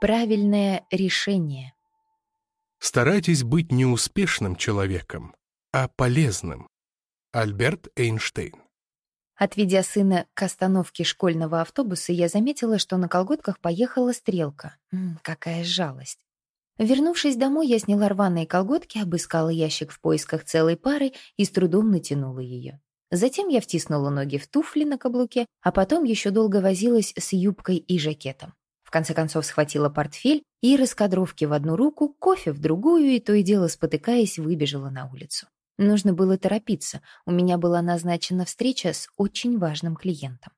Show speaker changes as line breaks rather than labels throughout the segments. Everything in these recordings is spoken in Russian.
Правильное решение.
Старайтесь быть не успешным человеком, а полезным. Альберт Эйнштейн.
Отведя сына к остановке школьного автобуса, я заметила, что на колготках поехала стрелка. М какая жалость. Вернувшись домой, я сняла рваные колготки, обыскала ящик в поисках целой пары и с трудом натянула ее. Затем я втиснула ноги в туфли на каблуке, а потом еще долго возилась с юбкой и жакетом. В конце концов схватила портфель и раскадровки в одну руку, кофе в другую, и то и дело, спотыкаясь, выбежала на улицу. Нужно было торопиться, у меня была назначена встреча с очень важным клиентом.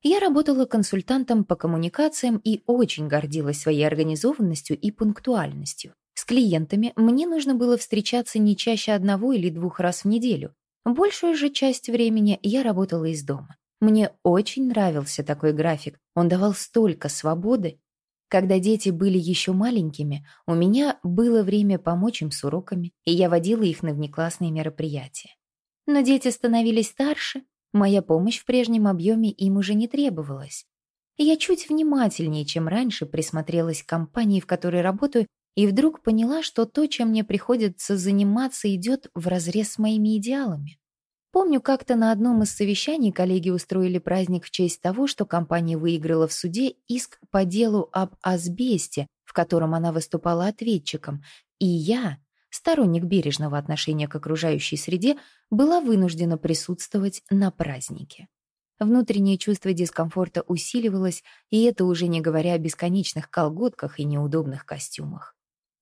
Я работала консультантом по коммуникациям и очень гордилась своей организованностью и пунктуальностью. С клиентами мне нужно было встречаться не чаще одного или двух раз в неделю. Большую же часть времени я работала из дома. Мне очень нравился такой график, он давал столько свободы. Когда дети были еще маленькими, у меня было время помочь им с уроками, и я водила их на внеклассные мероприятия. Но дети становились старше, моя помощь в прежнем объеме им уже не требовалась. Я чуть внимательнее, чем раньше, присмотрелась к компании, в которой работаю, и вдруг поняла, что то, чем мне приходится заниматься, идет вразрез с моими идеалами. Помню, как-то на одном из совещаний коллеги устроили праздник в честь того, что компания выиграла в суде иск по делу об асбесте, в котором она выступала ответчиком, и я, сторонник бережного отношения к окружающей среде, была вынуждена присутствовать на празднике. Внутреннее чувство дискомфорта усиливалось, и это уже не говоря о бесконечных колготках и неудобных костюмах.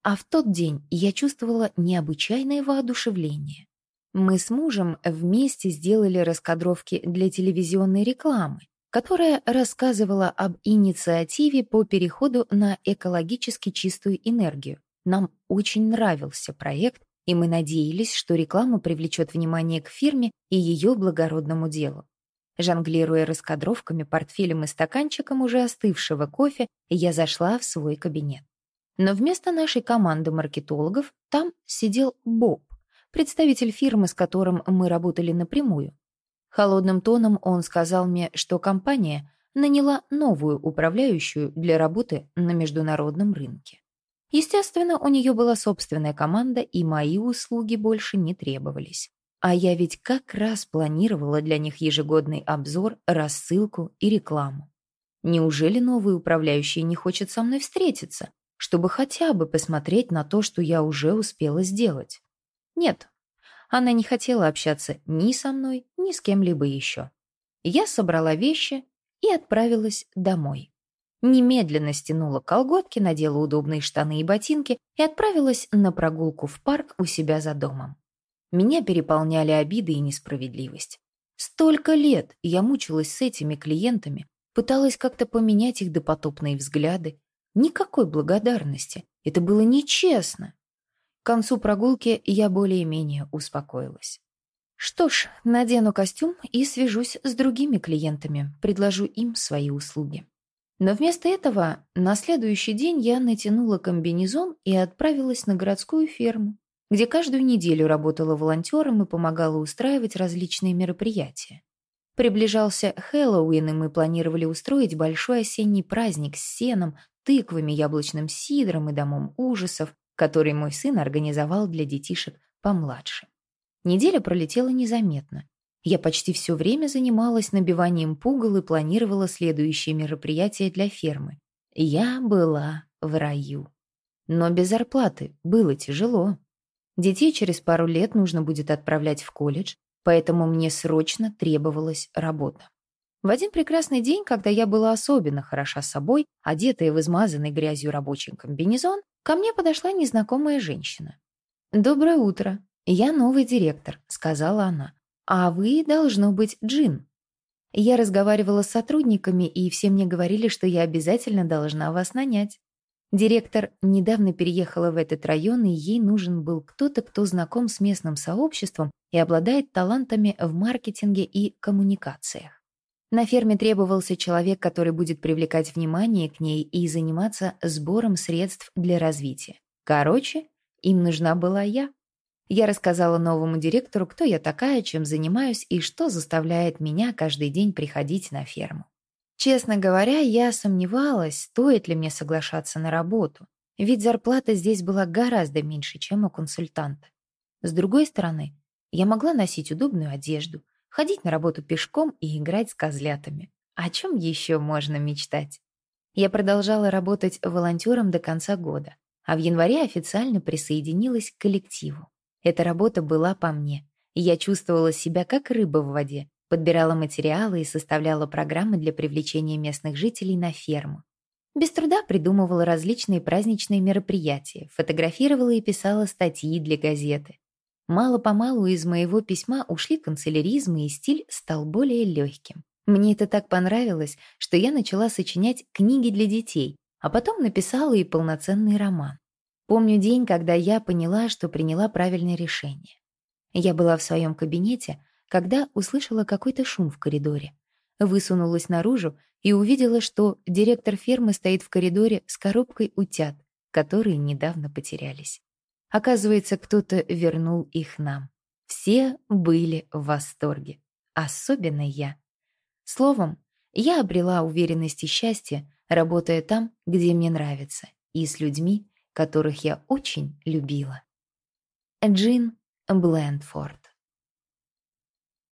А в тот день я чувствовала необычайное воодушевление. Мы с мужем вместе сделали раскадровки для телевизионной рекламы, которая рассказывала об инициативе по переходу на экологически чистую энергию. Нам очень нравился проект, и мы надеялись, что реклама привлечет внимание к фирме и ее благородному делу. Жонглируя раскадровками, портфелем и стаканчиком уже остывшего кофе, я зашла в свой кабинет. Но вместо нашей команды маркетологов там сидел Боб, представитель фирмы, с которым мы работали напрямую. Холодным тоном он сказал мне, что компания наняла новую управляющую для работы на международном рынке. Естественно, у нее была собственная команда, и мои услуги больше не требовались. А я ведь как раз планировала для них ежегодный обзор, рассылку и рекламу. Неужели новый управляющий не хочет со мной встретиться, чтобы хотя бы посмотреть на то, что я уже успела сделать? Нет, она не хотела общаться ни со мной, ни с кем-либо еще. Я собрала вещи и отправилась домой. Немедленно стянула колготки, надела удобные штаны и ботинки и отправилась на прогулку в парк у себя за домом. Меня переполняли обиды и несправедливость. Столько лет я мучилась с этими клиентами, пыталась как-то поменять их допотопные взгляды. Никакой благодарности. Это было нечестно. К концу прогулки я более-менее успокоилась. Что ж, надену костюм и свяжусь с другими клиентами, предложу им свои услуги. Но вместо этого на следующий день я натянула комбинезон и отправилась на городскую ферму, где каждую неделю работала волонтером и помогала устраивать различные мероприятия. Приближался Хэллоуин, и мы планировали устроить большой осенний праздник с сеном, тыквами, яблочным сидром и домом ужасов, который мой сын организовал для детишек помладше. Неделя пролетела незаметно. Я почти все время занималась набиванием пугал и планировала следующие мероприятия для фермы. Я была в раю. Но без зарплаты было тяжело. Детей через пару лет нужно будет отправлять в колледж, поэтому мне срочно требовалась работа. В один прекрасный день, когда я была особенно хороша собой, одетая в измазанный грязью рабочий комбинезон, Ко мне подошла незнакомая женщина. «Доброе утро. Я новый директор», — сказала она. «А вы, должно быть, Джин». Я разговаривала с сотрудниками, и все мне говорили, что я обязательно должна вас нанять. Директор недавно переехала в этот район, и ей нужен был кто-то, кто знаком с местным сообществом и обладает талантами в маркетинге и коммуникациях. На ферме требовался человек, который будет привлекать внимание к ней и заниматься сбором средств для развития. Короче, им нужна была я. Я рассказала новому директору, кто я такая, чем занимаюсь и что заставляет меня каждый день приходить на ферму. Честно говоря, я сомневалась, стоит ли мне соглашаться на работу, ведь зарплата здесь была гораздо меньше, чем у консультанта. С другой стороны, я могла носить удобную одежду, ходить на работу пешком и играть с козлятами. О чем еще можно мечтать? Я продолжала работать волонтером до конца года, а в январе официально присоединилась к коллективу. Эта работа была по мне, я чувствовала себя как рыба в воде, подбирала материалы и составляла программы для привлечения местных жителей на ферму. Без труда придумывала различные праздничные мероприятия, фотографировала и писала статьи для газеты. Мало-помалу из моего письма ушли канцеляризм, и стиль стал более легким. Мне это так понравилось, что я начала сочинять книги для детей, а потом написала и полноценный роман. Помню день, когда я поняла, что приняла правильное решение. Я была в своем кабинете, когда услышала какой-то шум в коридоре. Высунулась наружу и увидела, что директор фермы стоит в коридоре с коробкой утят, которые недавно потерялись. Оказывается, кто-то вернул их нам. Все были в восторге, особенно я. Словом, я обрела уверенность и счастье, работая там, где мне нравится, и с людьми, которых я очень любила. Джин Блэндфорд